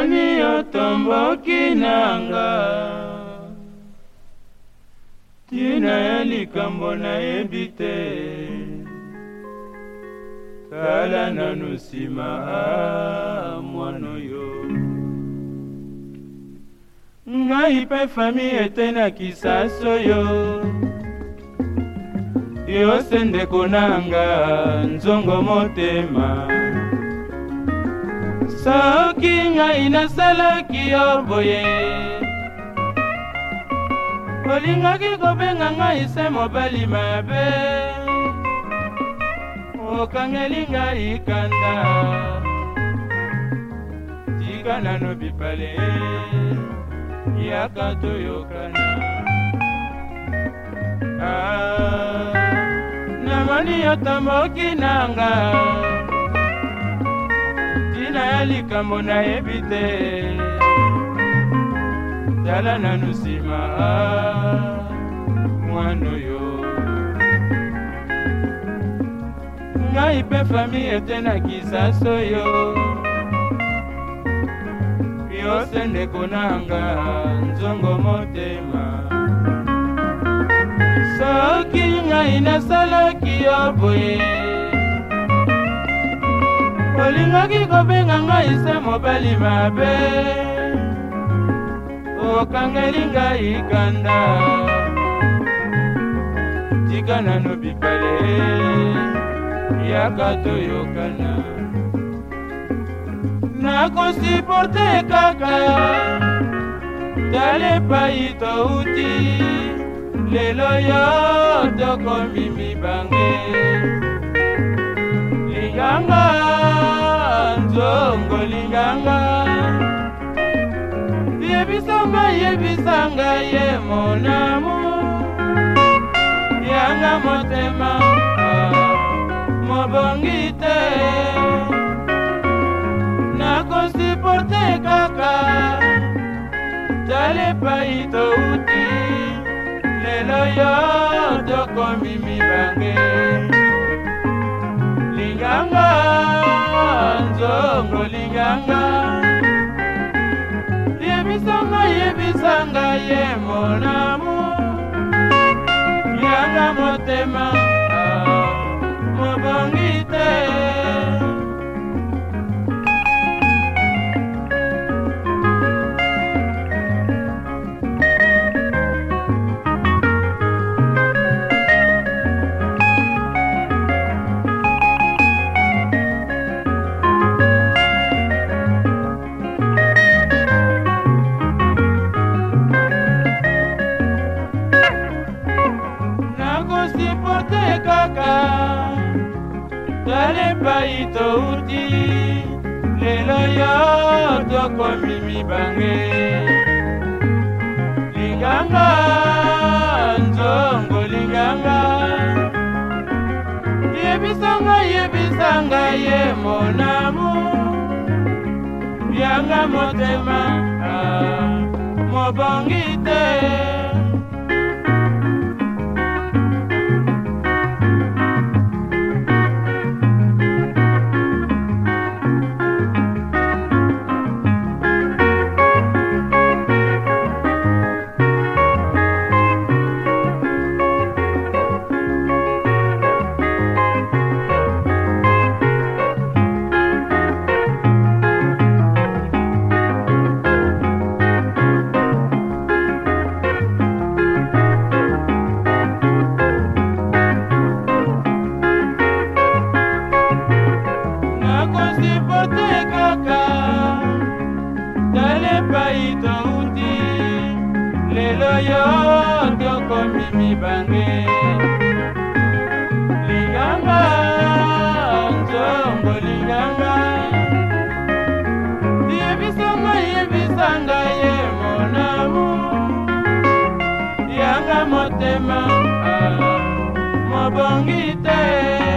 poni otomboki nanga tina ya likambo nayebi te tala nanu nsima ah, mwana oyo ngai mpe fami ete na kisaso yo yo sendeko nanga nzongo motema soki ngai nasalaki yo boye olingaki kobenga ngai se mobali mabe okangeli ngai kanda tika nano bipale yaka toyokana ah, namoni yo tomboki nanga eza likambo nayebi te tala nanu nsima mwana oyo ngai mpe fami ete na kisaso yo yose ndeko nanga nzongo motema soki ngai nasalaki yo boye olingaki kobenga ngai se mobali mabe okangeli ngai kanda tika nano bikale yaka toyokana nakosuporte kaka tala epai touti lelo yo tokomi mibange yebisanga yebisanga yebisanga ye monamu yanga motema ah, mobongi te nakosuporte kaka tala epai touti lelo yo tokomi mibange linganga bongo linganga yebisanga yebisanga ye monamu yanga motema te kaka tala epai touti lelo yo tokomi mibange linganga nzongo linganga yebisanga yebisanga ye monamu yanga motema ah, mobongi te itouti lelo yo tokomi mibange lingamba nzongo lingamba yebisanga yebisanga ye monamu yanga motema ah, mobongi te